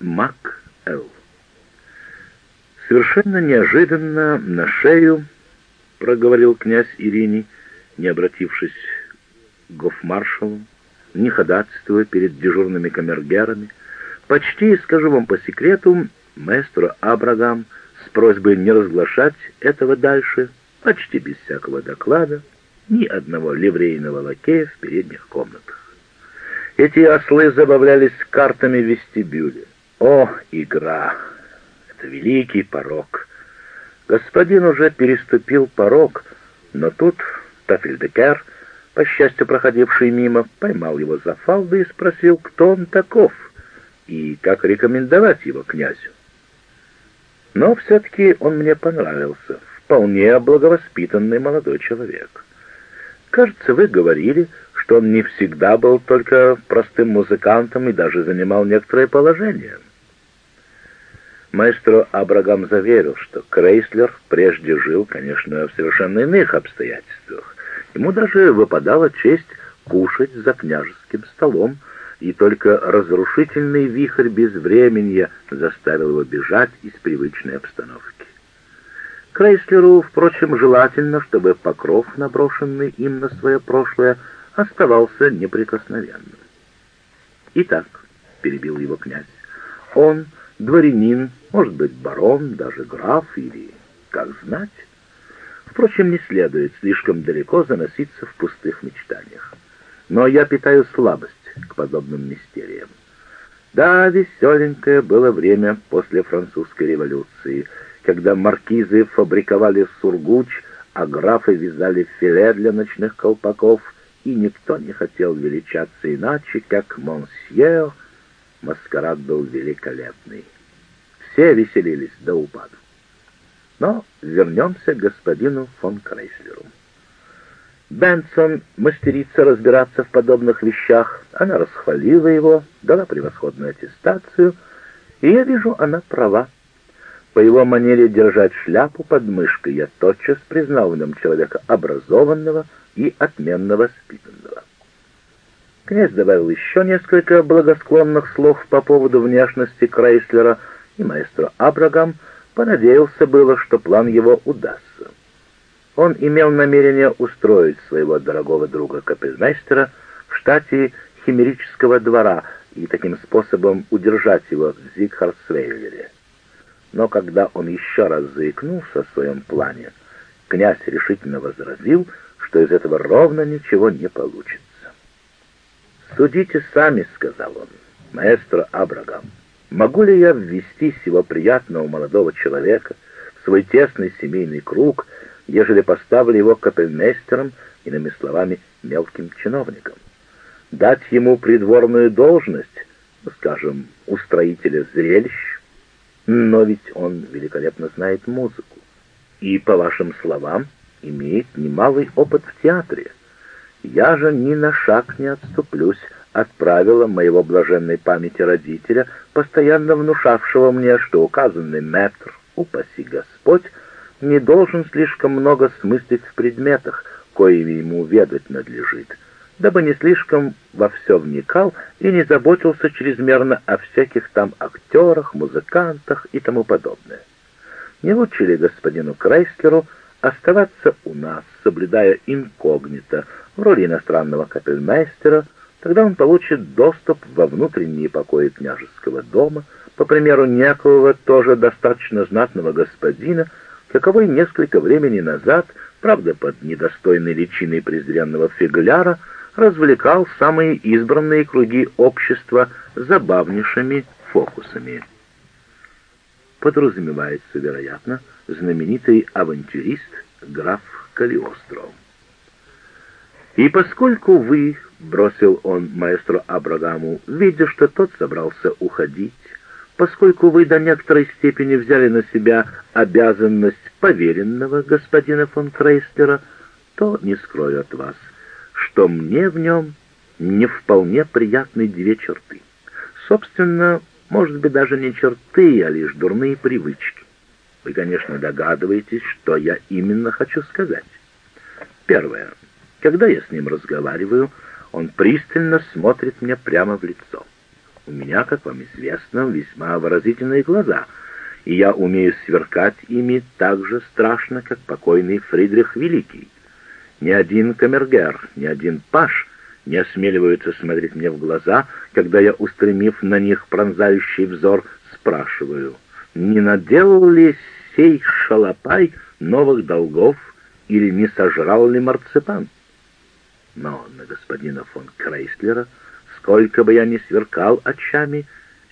Мак Эл. Совершенно неожиданно на шею проговорил князь Ирине, не обратившись к гофмаршалу, не ходатайствуя перед дежурными камергерами, почти, скажу вам по секрету, маэстро Абрагам с просьбой не разглашать этого дальше, почти без всякого доклада, ни одного ливрейного лакея в передних комнатах. Эти ослы забавлялись картами в вестибюле. О, игра! Это великий порог! Господин уже переступил порог, но тут Тафельдекер, по счастью проходивший мимо, поймал его за фалды и спросил, кто он таков и как рекомендовать его князю. Но все-таки он мне понравился, вполне благовоспитанный молодой человек. Кажется, вы говорили, что он не всегда был только простым музыкантом и даже занимал некоторое положение. Маэстро Абрагам заверил, что Крейслер прежде жил, конечно, в совершенно иных обстоятельствах. Ему даже выпадала честь кушать за княжеским столом, и только разрушительный вихрь безвременья заставил его бежать из привычной обстановки. Крейслеру, впрочем, желательно, чтобы покров, наброшенный им на свое прошлое, оставался неприкосновенным. «Итак», — перебил его князь, — «он дворянин, может быть, барон, даже граф или как знать. Впрочем, не следует слишком далеко заноситься в пустых мечтаниях. Но я питаю слабость к подобным мистериям. Да, веселенькое было время после французской революции, когда маркизы фабриковали сургуч, а графы вязали филе для ночных колпаков, и никто не хотел величаться иначе, как монсье Маскарад был великолепный. Все веселились до упаду. Но вернемся к господину фон Крейслеру. Бенсон мастерица разбираться в подобных вещах. Она расхвалила его, дала превосходную аттестацию, и я вижу, она права. По его манере держать шляпу под мышкой я тотчас признал в нем человека образованного и отменно воспитанного. Князь добавил еще несколько благосклонных слов по поводу внешности Крейслера, и маэстро Абрагам понадеялся было, что план его удастся. Он имел намерение устроить своего дорогого друга капельмейстера в штате химерического двора и таким способом удержать его в Зигхарсвейлере. Но когда он еще раз заикнулся о своем плане, князь решительно возразил, что из этого ровно ничего не получится. «Судите сами», — сказал он, — «маэстро Абрагам, могу ли я ввести сего приятного молодого человека в свой тесный семейный круг, ежели поставлю его капельмейстером, иными словами, мелким чиновником? Дать ему придворную должность, скажем, устроителя зрелищ? Но ведь он великолепно знает музыку и, по вашим словам, имеет немалый опыт в театре. Я же ни на шаг не отступлюсь от правила моего блаженной памяти родителя, постоянно внушавшего мне, что указанный метр, упаси Господь, не должен слишком много смыслить в предметах, коими ему ведать надлежит, дабы не слишком во все вникал и не заботился чрезмерно о всяких там актерах, музыкантах и тому подобное. Не лучше ли господину Крейслеру оставаться у нас, соблюдая инкогнито в роли иностранного капельмейстера, тогда он получит доступ во внутренние покои княжеского дома, по примеру некого тоже достаточно знатного господина, каковой несколько времени назад, правда под недостойной личиной презренного фигляра, развлекал самые избранные круги общества забавнейшими фокусами. Подразумевается, вероятно, знаменитый авантюрист граф Калиостро. «И поскольку вы, — бросил он маэстро Абрагаму, видя, что тот собрался уходить, поскольку вы до некоторой степени взяли на себя обязанность поверенного господина фон Крейслера, то не скрою от вас, что мне в нем не вполне приятны две черты. Собственно, может быть, даже не черты, а лишь дурные привычки. Вы, конечно, догадываетесь, что я именно хочу сказать. Первое. Когда я с ним разговариваю, он пристально смотрит мне прямо в лицо. У меня, как вам известно, весьма выразительные глаза, и я умею сверкать ими так же страшно, как покойный Фридрих Великий. Ни один камергер, ни один паш не осмеливаются смотреть мне в глаза, когда я, устремив на них пронзающий взор, спрашиваю, не наделал ли сей шалопай новых долгов или не сожрал ли марципан? Но на господина фон Крейслера, сколько бы я ни сверкал очами,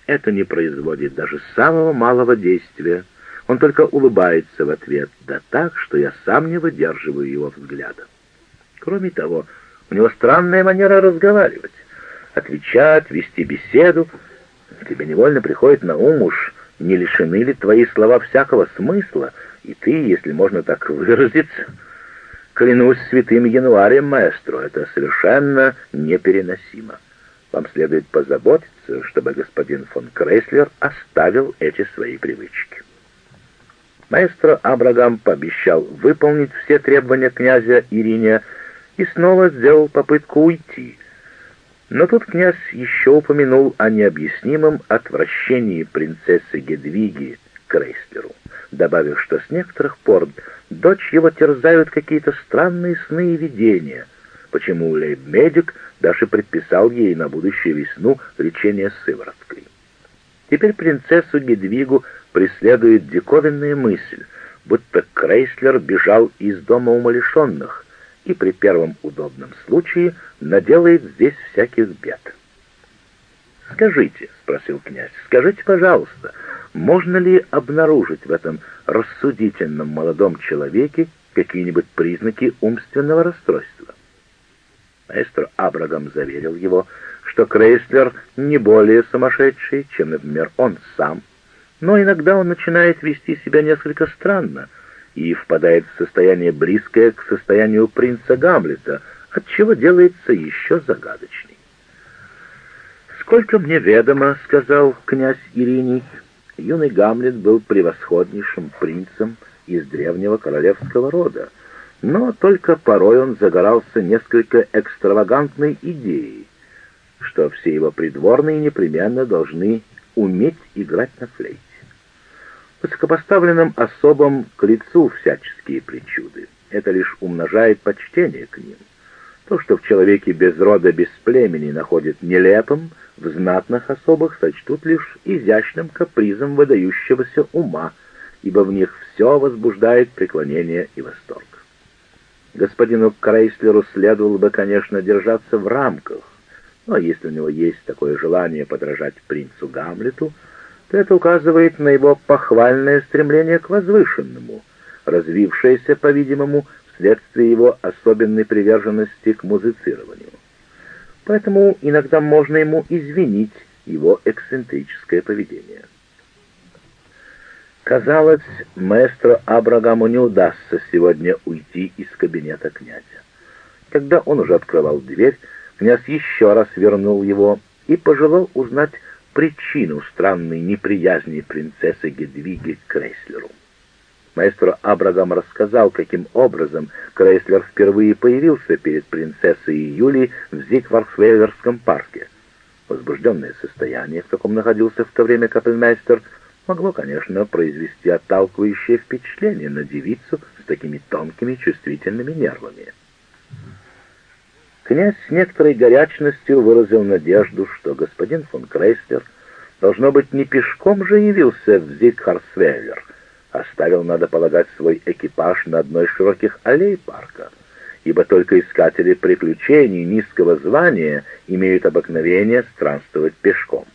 это не производит даже самого малого действия. Он только улыбается в ответ, да так, что я сам не выдерживаю его взгляда. Кроме того, у него странная манера разговаривать, отвечать, вести беседу. Тебе невольно приходит на ум уж, не лишены ли твои слова всякого смысла, и ты, если можно так выразиться, клянусь святым январем, маэстро, это совершенно непереносимо. Вам следует позаботиться, чтобы господин фон Крейслер оставил эти свои привычки. Маэстро Абрагам пообещал выполнить все требования князя Ирине и снова сделал попытку уйти. Но тут князь еще упомянул о необъяснимом отвращении принцессы Гедвиги к Крейслеру, добавив, что с некоторых пор дочь его терзают какие-то странные сны и видения, почему лейб-медик даже предписал ей на будущую весну лечение сывороткой. Теперь принцессу Гедвигу преследует диковинная мысль, будто Крейслер бежал из дома умалишенных, и при первом удобном случае наделает здесь всяких бед. «Скажите», — спросил князь, — «скажите, пожалуйста, можно ли обнаружить в этом рассудительном молодом человеке какие-нибудь признаки умственного расстройства?» Маэстро Абрагам заверил его, что Крейслер не более сумасшедший, чем, например, он сам, но иногда он начинает вести себя несколько странно — и впадает в состояние близкое к состоянию принца Гамлета, отчего делается еще загадочней. «Сколько мне ведомо, — сказал князь Ириний, — юный Гамлет был превосходнейшим принцем из древнего королевского рода, но только порой он загорался несколько экстравагантной идеей, что все его придворные непременно должны уметь играть на флейте высокопоставленным особам к лицу всяческие причуды. Это лишь умножает почтение к ним. То, что в человеке без рода, без племени находит нелепым, в знатных особах сочтут лишь изящным капризом выдающегося ума, ибо в них все возбуждает преклонение и восторг. Господину Крейслеру следовало бы, конечно, держаться в рамках, но если у него есть такое желание подражать принцу Гамлету, то это указывает на его похвальное стремление к возвышенному, развившееся, по-видимому, вследствие его особенной приверженности к музицированию. Поэтому иногда можно ему извинить его эксцентрическое поведение. Казалось, маэстро Абрагаму не удастся сегодня уйти из кабинета князя. Когда он уже открывал дверь, князь еще раз вернул его и пожелал узнать, причину странной неприязни принцессы Гедвиги к Крейслеру. Маэстро Абрагам рассказал, каким образом Крейслер впервые появился перед принцессой Юлией в Зигварсвейверском парке. Возбужденное состояние, в каком находился в то время капельмейстер, могло, конечно, произвести отталкивающее впечатление на девицу с такими тонкими чувствительными нервами. Князь с некоторой горячностью выразил надежду, что господин фон Крейслер, должно быть, не пешком же явился в Зигхарсвеллер, оставил, надо полагать, свой экипаж на одной из широких аллей парка, ибо только искатели приключений низкого звания имеют обыкновение странствовать пешком.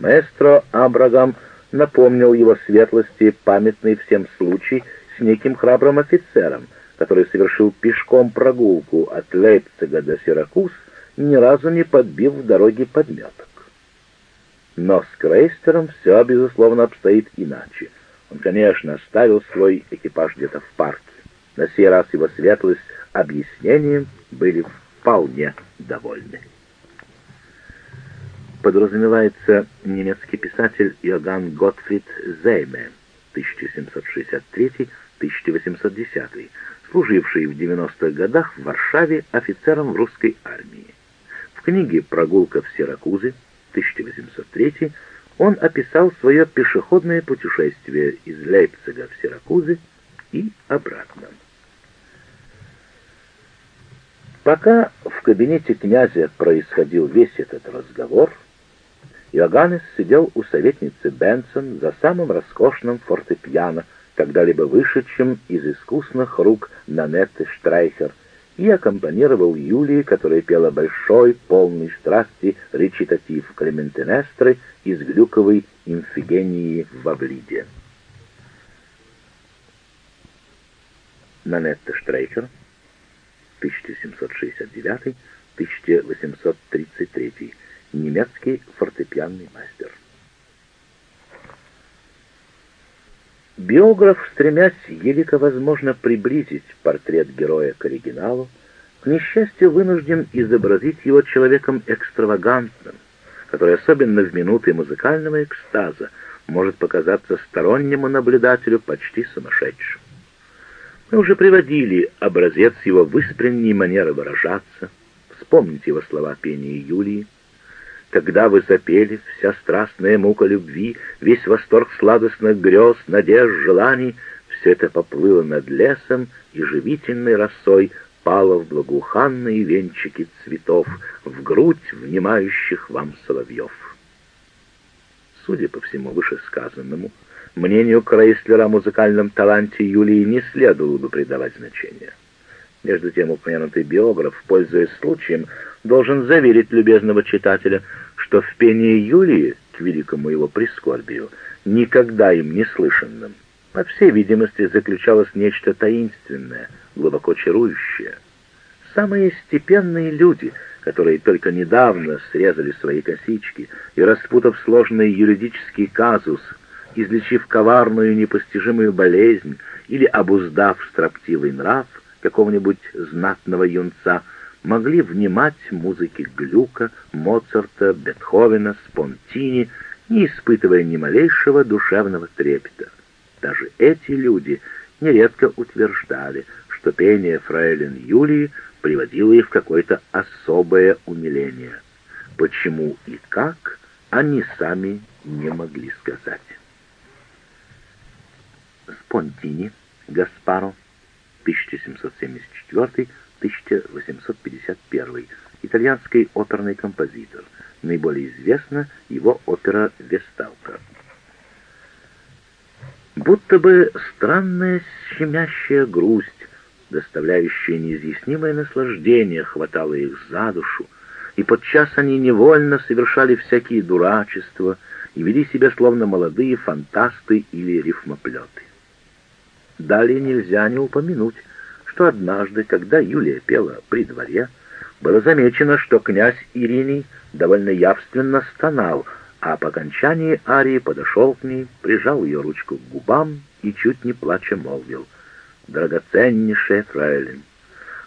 Маэстро Абрагам напомнил его светлости памятный всем случай с неким храбрым офицером, который совершил пешком прогулку от Лейпцига до Сиракуз, ни разу не подбив в дороге подметок. Но с Крейстером все, безусловно, обстоит иначе. Он, конечно, оставил свой экипаж где-то в парке. На сей раз его светлость объяснением были вполне довольны. Подразумевается немецкий писатель Йоганн Готфрид Зейме, 1763-1810, служивший в 90-х годах в Варшаве офицером в русской армии. В книге «Прогулка в Сиракузы» 1803, он описал свое пешеходное путешествие из Лейпцига в Сиракузы и обратно. Пока в кабинете князя происходил весь этот разговор, Иоганнес сидел у советницы Бенсон за самым роскошным фортепиано, когда-либо вышедшим из искусных рук Нанетты Штрайхер, и аккомпанировал Юлии, которая пела большой, полный страсти речитатив Клементинестры из глюковой инфигении в Авлиде. Нанетта Штрейхер, 1769-1833, немецкий фортепианный мастер. Биограф, стремясь елико возможно приблизить портрет героя к оригиналу, к несчастью вынужден изобразить его человеком экстравагантным, который особенно в минуты музыкального экстаза может показаться стороннему наблюдателю почти сумасшедшим. Мы уже приводили образец его выспренней манеры выражаться, вспомните его слова пения Юлии, когда вы запели, вся страстная мука любви, весь восторг сладостных грез, надежд, желаний, все это поплыло над лесом и живительной росой пало в благоуханные венчики цветов, в грудь внимающих вам соловьев. Судя по всему вышесказанному, мнению Крейслера о музыкальном таланте Юлии не следовало бы придавать значения. Между тем упомянутый биограф, пользуясь случаем, должен заверить любезного читателя, что в пении Юлии, к великому его прискорбию, никогда им не слышанным, по всей видимости, заключалось нечто таинственное, глубоко чарующее. Самые степенные люди, которые только недавно срезали свои косички и, распутав сложный юридический казус, излечив коварную непостижимую болезнь или обуздав строптивый нрав какого-нибудь знатного юнца, могли внимать музыке Глюка, Моцарта, Бетховена, Спонтини, не испытывая ни малейшего душевного трепета. Даже эти люди нередко утверждали, что пение фрейлин Юлии приводило их в какое-то особое умиление. Почему и как, они сами не могли сказать. Спонтини, Гаспаро, 1774 1851, итальянский оперный композитор. Наиболее известна его опера «Весталка». Будто бы странная щемящая грусть, доставляющая неизъяснимое наслаждение, хватала их за душу, и подчас они невольно совершали всякие дурачества и вели себя словно молодые фантасты или рифмоплеты. Далее нельзя не упомянуть что однажды, когда Юлия пела при дворе, было замечено, что князь Ириний довольно явственно стонал, а по окончании арии подошел к ней, прижал ее ручку к губам и чуть не плача молвил «Драгоценнейшая фрейлин».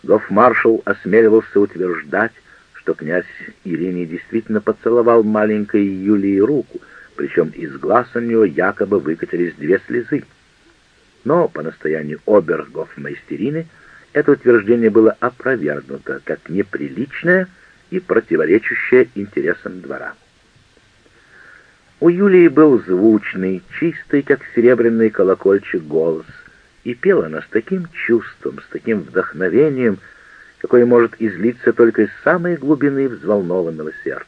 Гофмаршал осмеливался утверждать, что князь Ириний действительно поцеловал маленькой Юлии руку, причем из глаз у нее якобы выкатились две слезы но по настоянию обергофмейстерины это утверждение было опровергнуто как неприличное и противоречащее интересам двора. У Юлии был звучный, чистый, как серебряный колокольчик, голос, и пела она с таким чувством, с таким вдохновением, какое может излиться только из самой глубины взволнованного сердца.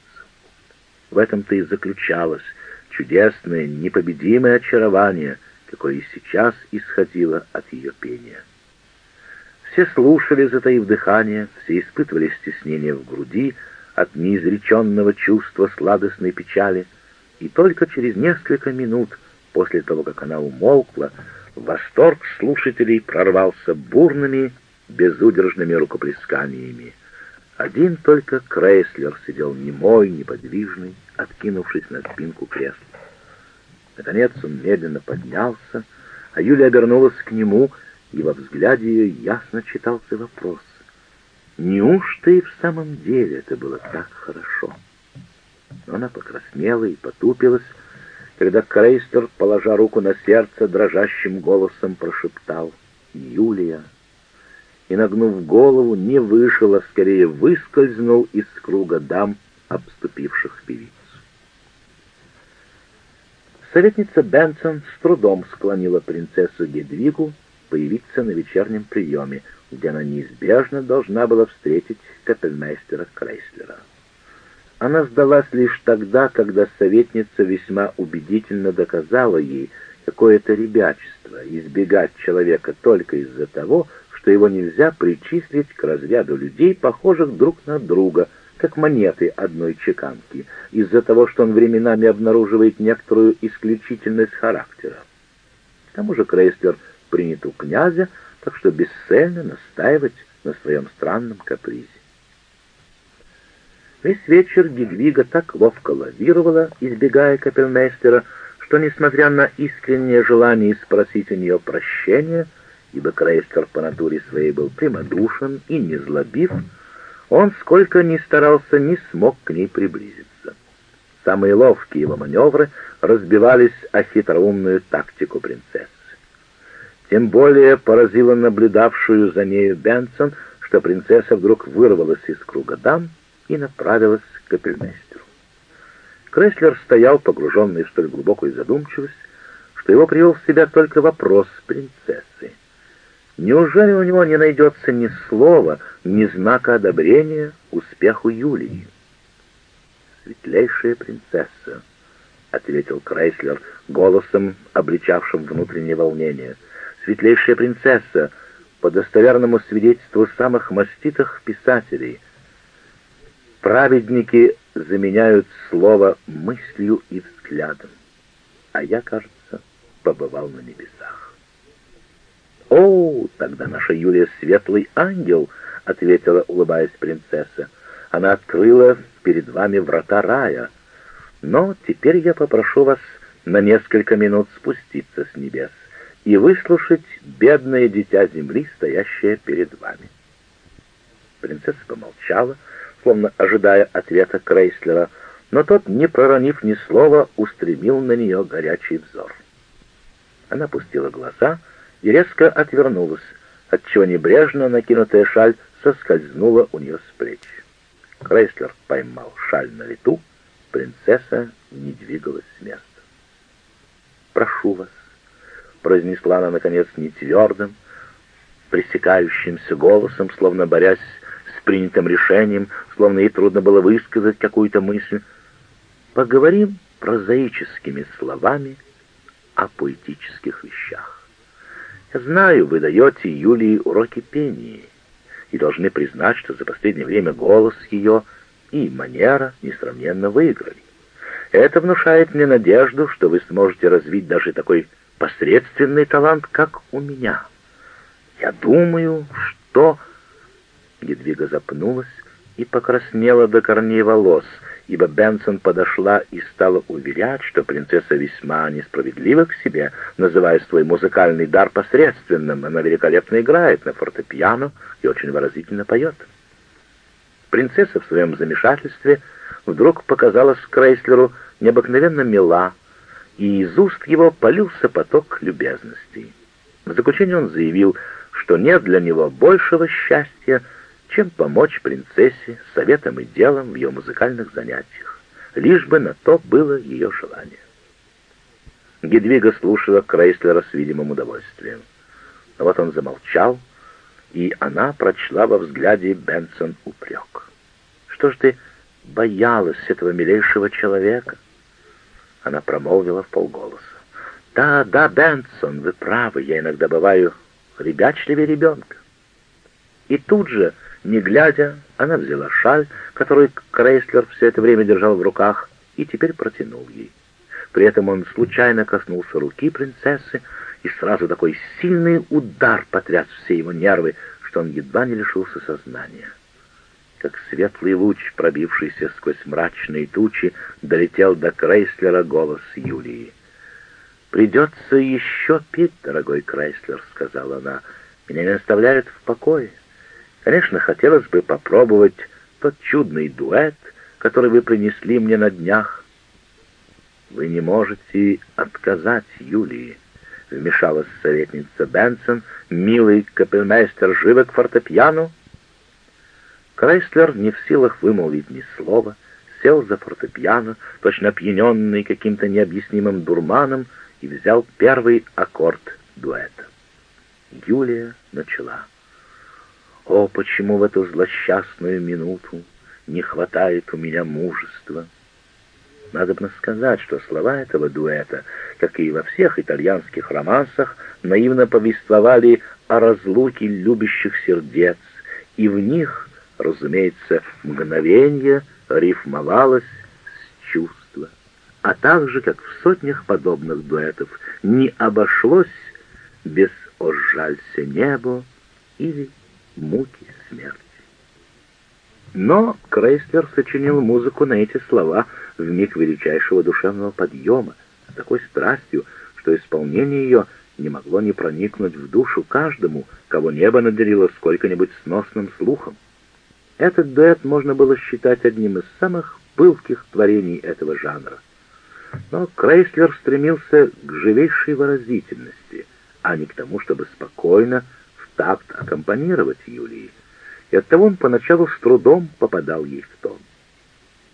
В этом-то и заключалось чудесное, непобедимое очарование — какое сейчас исходило от ее пения. Все слушали, затаив дыхание, все испытывали стеснение в груди от неизреченного чувства сладостной печали, и только через несколько минут после того, как она умолкла, восторг слушателей прорвался бурными, безудержными рукоплесканиями. Один только Крейслер сидел немой, неподвижный, откинувшись на спинку кресла. Наконец он медленно поднялся, а Юля обернулась к нему, и во взгляде ее ясно читался вопрос. Неужто и в самом деле это было так хорошо? Но она покраснела и потупилась, когда Крейстер, положа руку на сердце, дрожащим голосом прошептал «Юлия!» и, нагнув голову, не вышел, а скорее выскользнул из круга дам, обступивших певицу. Советница Бенсон с трудом склонила принцессу Гедвигу появиться на вечернем приеме, где она неизбежно должна была встретить капельмейстера Крейслера. Она сдалась лишь тогда, когда советница весьма убедительно доказала ей, какое это ребячество избегать человека только из-за того, что его нельзя причислить к разряду людей, похожих друг на друга, как монеты одной чеканки, из-за того, что он временами обнаруживает некоторую исключительность характера. К тому же Крейслер принят у князя, так что бесцельно настаивать на своем странном капризе. Весь вечер Гедвига так ловко лавировала, избегая капельмейстера, что, несмотря на искреннее желание спросить у нее прощения, ибо Крейстер по натуре своей был прямодушен и незлобив, он, сколько ни старался, не смог к ней приблизиться. Самые ловкие его маневры разбивались о хитроумную тактику принцессы. Тем более поразило наблюдавшую за нею Бенсон, что принцесса вдруг вырвалась из круга дам и направилась к капельмейстеру. Крейслер стоял, погруженный в столь глубокую задумчивость, что его привел в себя только вопрос принцессы. Неужели у него не найдется ни слова, ни знака одобрения успеху Юлии? «Светлейшая принцесса», — ответил Крейслер голосом, обличавшим внутреннее волнение, — «светлейшая принцесса, по достоверному свидетельству самых маститых писателей — Праведники заменяют слово мыслью и взглядом, а я, кажется, побывал на небесах. «О, тогда наша Юлия светлый ангел», — ответила, улыбаясь принцесса. «Она открыла перед вами врата рая. Но теперь я попрошу вас на несколько минут спуститься с небес и выслушать бедное дитя земли, стоящее перед вами». Принцесса помолчала, — словно ожидая ответа Крейслера, но тот, не проронив ни слова, устремил на нее горячий взор. Она пустила глаза и резко отвернулась, отчего небрежно накинутая шаль соскользнула у нее с плеч. Крейслер поймал шаль на лету, принцесса не двигалась с места. «Прошу вас», — произнесла она, наконец, не твердым, пресекающимся голосом, словно борясь принятым решением, словно ей трудно было высказать какую-то мысль. Поговорим прозаическими словами о поэтических вещах. Знаю, вы даете Юлии уроки пения, и должны признать, что за последнее время голос ее и манера несравненно выиграли. Это внушает мне надежду, что вы сможете развить даже такой посредственный талант, как у меня. Я думаю, что Едвига запнулась и покраснела до корней волос, ибо Бенсон подошла и стала уверять, что принцесса весьма несправедлива к себе, называя свой музыкальный дар посредственным. Она великолепно играет на фортепиано и очень выразительно поет. Принцесса в своем замешательстве вдруг показалась Крейслеру необыкновенно мила, и из уст его полился поток любезностей. В заключение он заявил, что нет для него большего счастья, чем помочь принцессе советом и делом в ее музыкальных занятиях, лишь бы на то было ее желание. Гедвига слушала Крейслера с видимым удовольствием. Но вот он замолчал, и она прочла во взгляде Бенсон упрек. «Что ж ты боялась этого милейшего человека?» Она промолвила в полголоса. «Да, да, Бенсон, вы правы, я иногда бываю ребячливее ребенка». И тут же не глядя, она взяла шаль, которую Крейслер все это время держал в руках, и теперь протянул ей. При этом он случайно коснулся руки принцессы, и сразу такой сильный удар потряс все его нервы, что он едва не лишился сознания. Как светлый луч, пробившийся сквозь мрачные тучи, долетел до Крейслера голос Юлии. «Придется еще пить, дорогой Крейслер», — сказала она. «Меня не оставляют в покое. Конечно, хотелось бы попробовать тот чудный дуэт, который вы принесли мне на днях. Вы не можете отказать Юлии, вмешалась советница Бенсон, милый капельмейстер живо к фортепиано. Крайслер не в силах вымолвить ни слова, сел за фортепиано, точно опьяненный каким-то необъяснимым дурманом, и взял первый аккорд дуэта. Юлия начала. О, почему в эту злосчастную минуту не хватает у меня мужества? Надо бы сказать, что слова этого дуэта, как и во всех итальянских романсах, наивно повествовали о разлуке любящих сердец, и в них, разумеется, мгновение рифмовалось с чувства, а также, как в сотнях подобных дуэтов, не обошлось без «О, небо» или «Муки смерти». Но Крейслер сочинил музыку на эти слова в миг величайшего душевного подъема, с такой страстью, что исполнение ее не могло не проникнуть в душу каждому, кого небо наделило сколько-нибудь сносным слухом. Этот дуэт можно было считать одним из самых пылких творений этого жанра. Но Крейслер стремился к живейшей выразительности, а не к тому, чтобы спокойно, такт аккомпанировать Юлии и оттого он поначалу с трудом попадал ей в тон.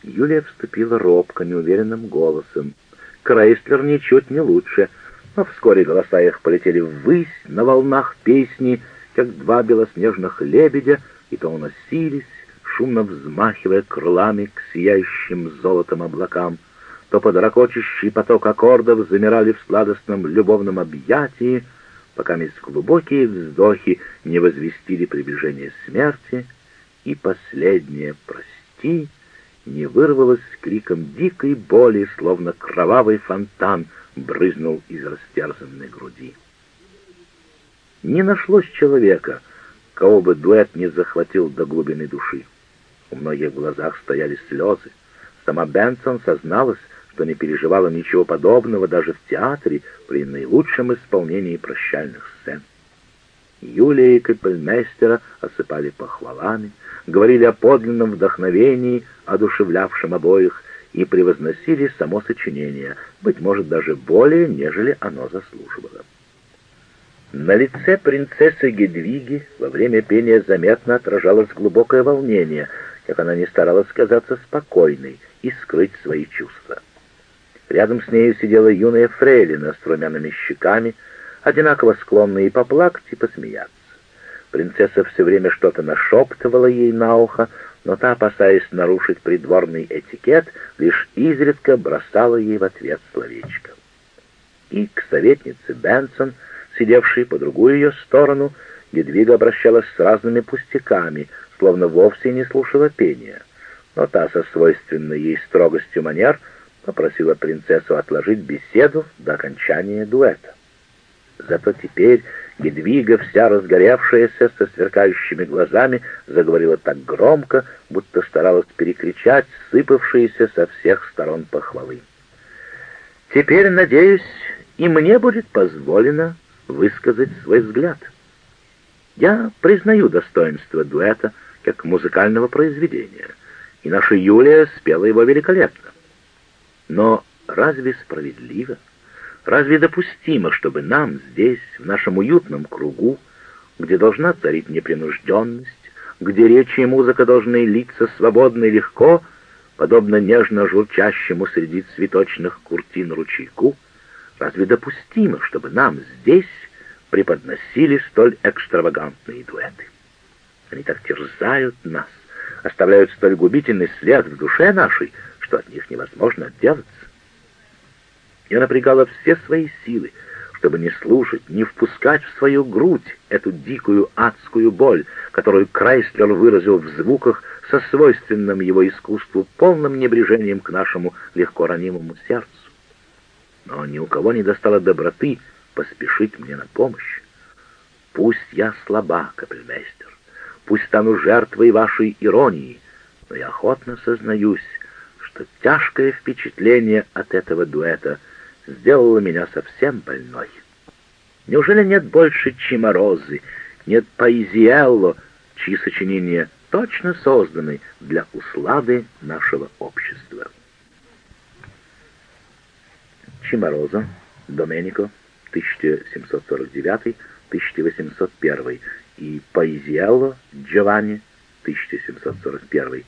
Юлия вступила робко, неуверенным голосом. Крейслер ничуть не лучше, но вскоре голоса их полетели ввысь на волнах песни, как два белоснежных лебедя, и то уносились, шумно взмахивая крылами к сияющим золотом облакам, то под ракочущий поток аккордов замирали в сладостном любовном объятии, пока мисс глубокие вздохи не возвестили приближение смерти, и последнее «прости» не вырвалось с криком дикой боли, словно кровавый фонтан брызнул из растерзанной груди. Не нашлось человека, кого бы дуэт не захватил до глубины души. У многих в глазах стояли слезы. Сама Бенсон созналась, что не переживала ничего подобного даже в театре при наилучшем исполнении прощальных сцен. Юлия и Капельмейстера осыпали похвалами, говорили о подлинном вдохновении, одушевлявшем обоих, и превозносили само сочинение, быть может, даже более, нежели оно заслуживало. На лице принцессы Гедвиги во время пения заметно отражалось глубокое волнение, как она не старалась казаться спокойной и скрыть свои чувства. Рядом с нею сидела юная фрейлина с румяными щеками, одинаково склонная и поплакать, и посмеяться. Принцесса все время что-то нашептывала ей на ухо, но та, опасаясь нарушить придворный этикет, лишь изредка бросала ей в ответ словечко. И к советнице Бенсон, сидевшей по другую ее сторону, Гедвига обращалась с разными пустяками, словно вовсе не слушала пения. Но та со свойственной ей строгостью манер — попросила принцессу отложить беседу до окончания дуэта. Зато теперь Гедвига, вся разгоревшаяся, со сверкающими глазами, заговорила так громко, будто старалась перекричать сыпавшиеся со всех сторон похвалы. «Теперь, надеюсь, и мне будет позволено высказать свой взгляд. Я признаю достоинство дуэта как музыкального произведения, и наша Юлия спела его великолепно. Но разве справедливо, разве допустимо, чтобы нам здесь, в нашем уютном кругу, где должна царить непринужденность, где речи и музыка должны литься свободно и легко, подобно нежно журчащему среди цветочных куртин ручейку, разве допустимо, чтобы нам здесь преподносили столь экстравагантные дуэты? Они так терзают нас, оставляют столь губительный след в душе нашей, что от них невозможно отделаться. Я напрягала все свои силы, чтобы не слушать, не впускать в свою грудь эту дикую адскую боль, которую Крайслер выразил в звуках со свойственным его искусству полным небрежением к нашему легко ранимому сердцу. Но ни у кого не достало доброты поспешить мне на помощь. Пусть я слаба, капельмейстер, пусть стану жертвой вашей иронии, но я охотно сознаюсь, что тяжкое впечатление от этого дуэта сделало меня совсем больной. Неужели нет больше Чиморозы, нет Паизиэлло, чьи сочинения точно созданы для услады нашего общества? Чимороза, Доменико, 1749-1801 и Паизиэлло Джованни, 1741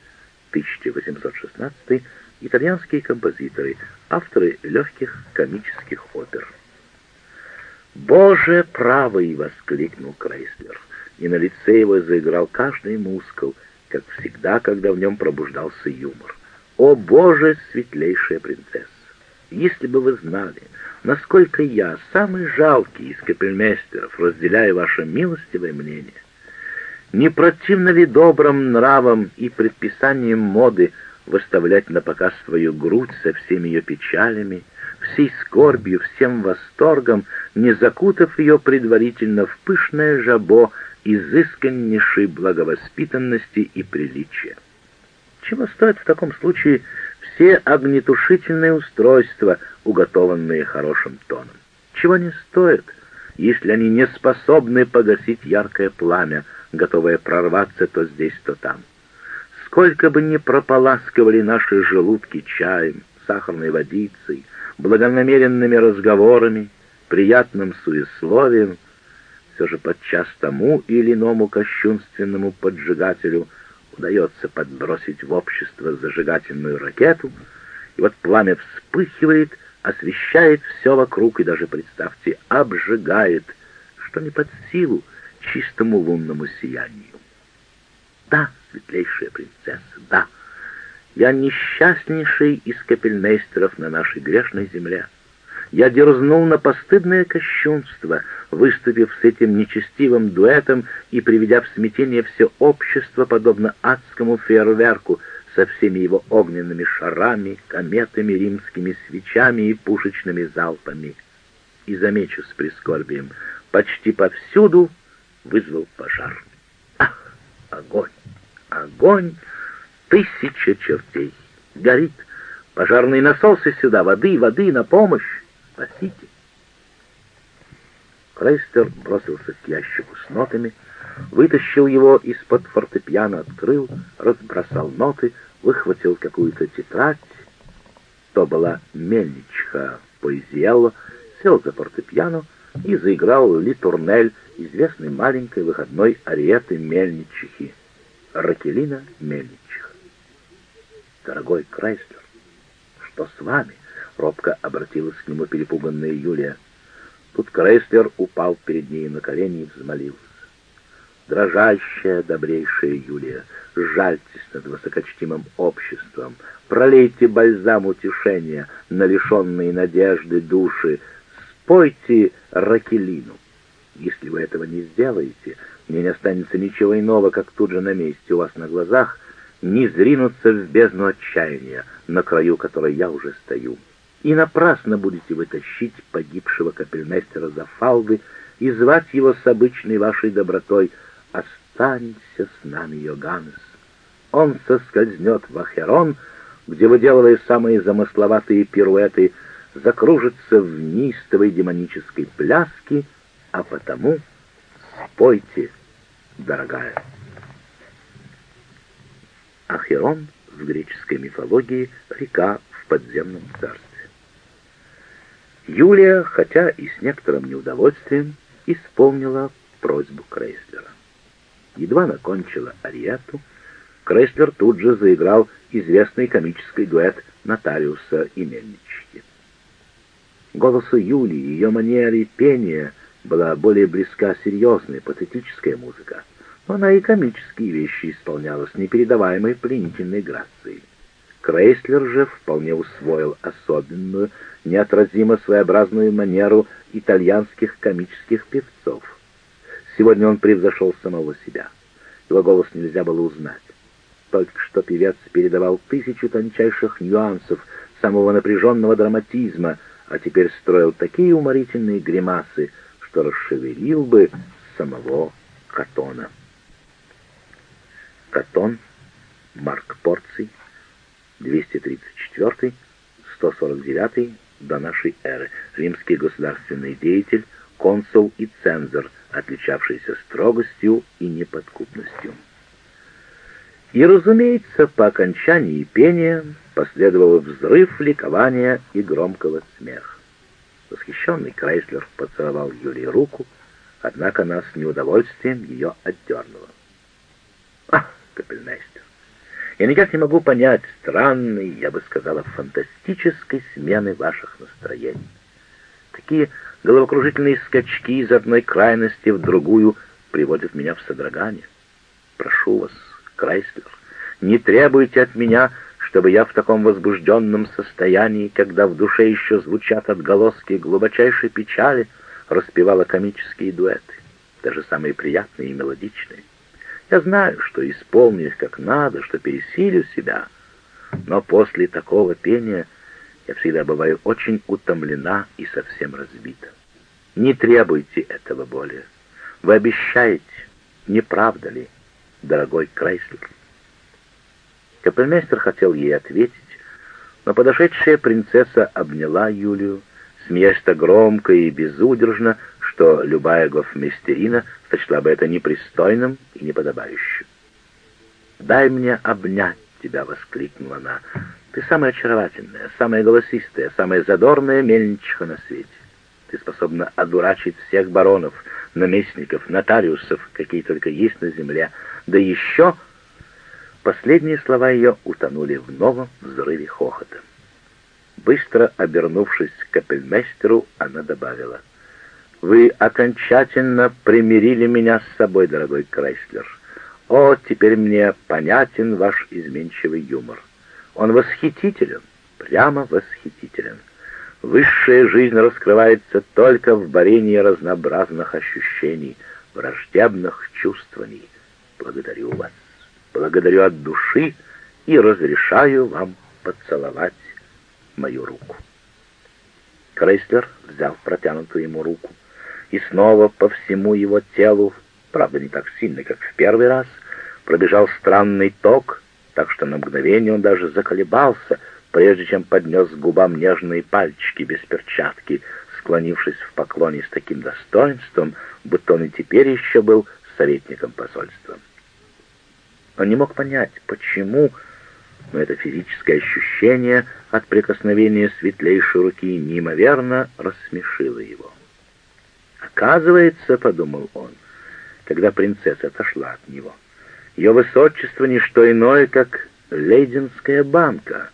1816, итальянские композиторы, авторы легких комических опер. «Боже правый!» — воскликнул Крейслер, и на лице его заиграл каждый мускул, как всегда, когда в нем пробуждался юмор. «О, Боже, светлейшая принцесса! Если бы вы знали, насколько я, самый жалкий из капельмейстеров, разделяю ваше милостивое мнение, не противно ли добрым нравам и предписаниям моды выставлять на показ свою грудь со всеми ее печалями, всей скорбью, всем восторгом, не закутав ее предварительно в пышное жабо изысканнейшей благовоспитанности и приличия? Чего стоят в таком случае все огнетушительные устройства, уготованные хорошим тоном? Чего не стоят, если они не способны погасить яркое пламя, готовое прорваться то здесь, то там? Сколько бы ни прополаскивали наши желудки чаем, сахарной водицей, благонамеренными разговорами, приятным суесловием, все же подчас тому или иному кощунственному поджигателю удается подбросить в общество зажигательную ракету, и вот пламя вспыхивает, освещает все вокруг и даже, представьте, обжигает, что не под силу чистому лунному сиянию. Да, светлейшая принцесса, да, я несчастнейший из капельмейстеров на нашей грешной земле. Я дерзнул на постыдное кощунство, выступив с этим нечестивым дуэтом и приведя в смятение все общество, подобно адскому фейерверку, со всеми его огненными шарами, кометами, римскими свечами и пушечными залпами. И замечу с прискорбием, почти повсюду вызвал пожар. Ах, огонь, огонь, тысяча чертей, горит. Пожарные насосы сюда, воды, воды, на помощь спасите!» Крейстер бросился к ящику с нотами, вытащил его из-под фортепиано, открыл, разбросал ноты, выхватил какую-то тетрадь. То была мельничка Поизиелло, сел за фортепиано и заиграл Литурнель, известной маленькой выходной ариеты мельничихи, Ракелина Мельничиха. «Дорогой Крейстер, что с вами?» Робко обратилась к нему перепуганная Юлия. Тут Крейслер упал перед ней на колени и взмолился. Дрожащая, добрейшая Юлия, жальтесь над высокочтимым обществом, пролейте бальзам утешения на лишенные надежды души, спойте Ракелину. Если вы этого не сделаете, мне не останется ничего иного, как тут же на месте у вас на глазах не зринуться в бездну отчаяния, на краю которой я уже стою и напрасно будете вы тащить погибшего капельмейстера за фалды и звать его с обычной вашей добротой «Останься с нами, Йоганнес». Он соскользнет в Ахерон, где, выделывая самые замысловатые пируэты, закружится в неистовой демонической пляске, а потому спойте, дорогая. Ахерон в греческой мифологии — река в подземном царстве. Юлия, хотя и с некоторым неудовольствием, исполнила просьбу Крейслера. Едва она кончила ариету, Крейслер тут же заиграл известный комический дуэт нотариуса и мельнички. Голосу Юлии, ее манере пения была более близка серьезная, патетическая музыка, но она и комические вещи исполняла с непередаваемой пленительной грацией. Крейслер же вполне усвоил особенную, неотразимо своеобразную манеру итальянских комических певцов. Сегодня он превзошел самого себя. Его голос нельзя было узнать. Только что певец передавал тысячу тончайших нюансов самого напряженного драматизма, а теперь строил такие уморительные гримасы, что расшевелил бы самого Катона. Катон, Марк Порций, 234-149 до нашей эры, римский государственный деятель, консул и цензор, отличавшийся строгостью и неподкупностью. И, разумеется, по окончании пения последовал взрыв ликования и громкого смеха. Восхищенный Крейслер поцеловал Юлии руку, однако она с неудовольствием ее отдернула. «Ах, капельмейстер, Я никак не могу понять странной, я бы сказала, фантастической смены ваших настроений. Такие головокружительные скачки из одной крайности в другую приводят меня в содрогание. Прошу вас, Крайслер, не требуйте от меня, чтобы я в таком возбужденном состоянии, когда в душе еще звучат отголоски глубочайшей печали, распевала комические дуэты, даже самые приятные и мелодичные. Я знаю, что исполню их как надо, что пересилю себя, но после такого пения я всегда бываю очень утомлена и совсем разбита. Не требуйте этого более. Вы обещаете, не правда ли, дорогой Крайслер? Капельмейстер хотел ей ответить, но подошедшая принцесса обняла Юлию, смеясь так громко и безудержно, что любая гофмистерина сочла бы это непристойным и неподобающим. «Дай мне обнять тебя!» — воскликнула она. «Ты самая очаровательная, самая голосистая, самая задорная мельничиха на свете. Ты способна одурачить всех баронов, наместников, нотариусов, какие только есть на земле. Да еще...» Последние слова ее утонули в новом взрыве хохота. Быстро обернувшись к капельмейстеру, она добавила — вы окончательно примирили меня с собой, дорогой Крайслер. О, теперь мне понятен ваш изменчивый юмор. Он восхитителен, прямо восхитителен. Высшая жизнь раскрывается только в борении разнообразных ощущений, враждебных чувствований. Благодарю вас, благодарю от души и разрешаю вам поцеловать мою руку. Крейслер взял протянутую ему руку и снова по всему его телу, правда не так сильно, как в первый раз, пробежал странный ток, так что на мгновение он даже заколебался, прежде чем поднес к губам нежные пальчики без перчатки, склонившись в поклоне с таким достоинством, будто он и теперь еще был советником посольства. Он не мог понять, почему, но это физическое ощущение от прикосновения светлейшей руки неимоверно рассмешило его. Оказывается, — подумал он, когда принцесса отошла от него, — ее высочество не что иное, как лейденская банка.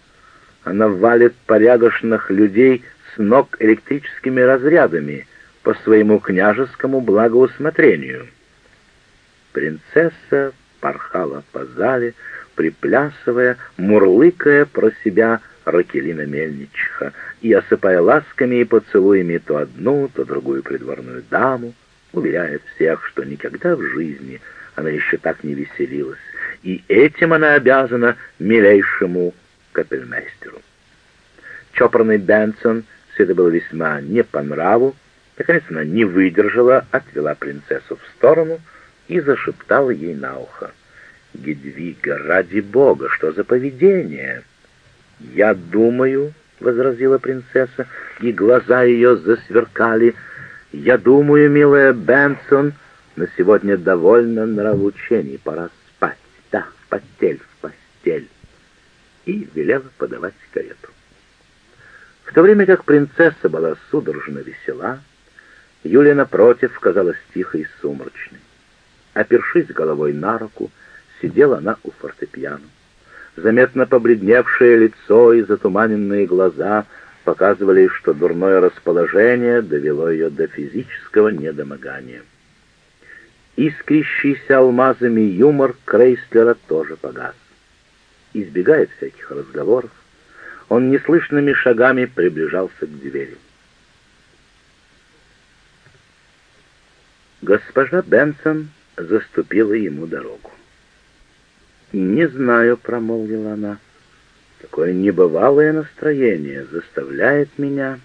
Она валит порядочных людей с ног электрическими разрядами по своему княжескому благоусмотрению. Принцесса порхала по зале, приплясывая, мурлыкая про себя Ракелина Мельничиха и осыпая ласками и поцелуями то одну, то другую придворную даму, уверяет всех, что никогда в жизни она еще так не веселилась, и этим она обязана милейшему капельмейстеру. Чопорный Бенсон все это было весьма не по нраву, наконец она не выдержала, отвела принцессу в сторону и зашептала ей на ухо. «Гедвига, ради бога, что за поведение?» «Я думаю», — возразила принцесса, и глаза ее засверкали, «я думаю, милая Бенсон, на сегодня довольно нравоучений, пора спать, да, в постель, в постель», и велела подавать карету. В то время как принцесса была судорожно весела, Юлия, напротив, казалась тихой и сумрачной. Опершись головой на руку, сидела она у фортепиано. Заметно побледневшее лицо и затуманенные глаза показывали, что дурное расположение довело ее до физического недомогания. Искрящийся алмазами юмор Крейслера тоже погас. Избегая всяких разговоров, он неслышными шагами приближался к двери. Госпожа Бенсон заступила ему дорогу. «Не знаю», — промолвила она. «Такое небывалое настроение заставляет меня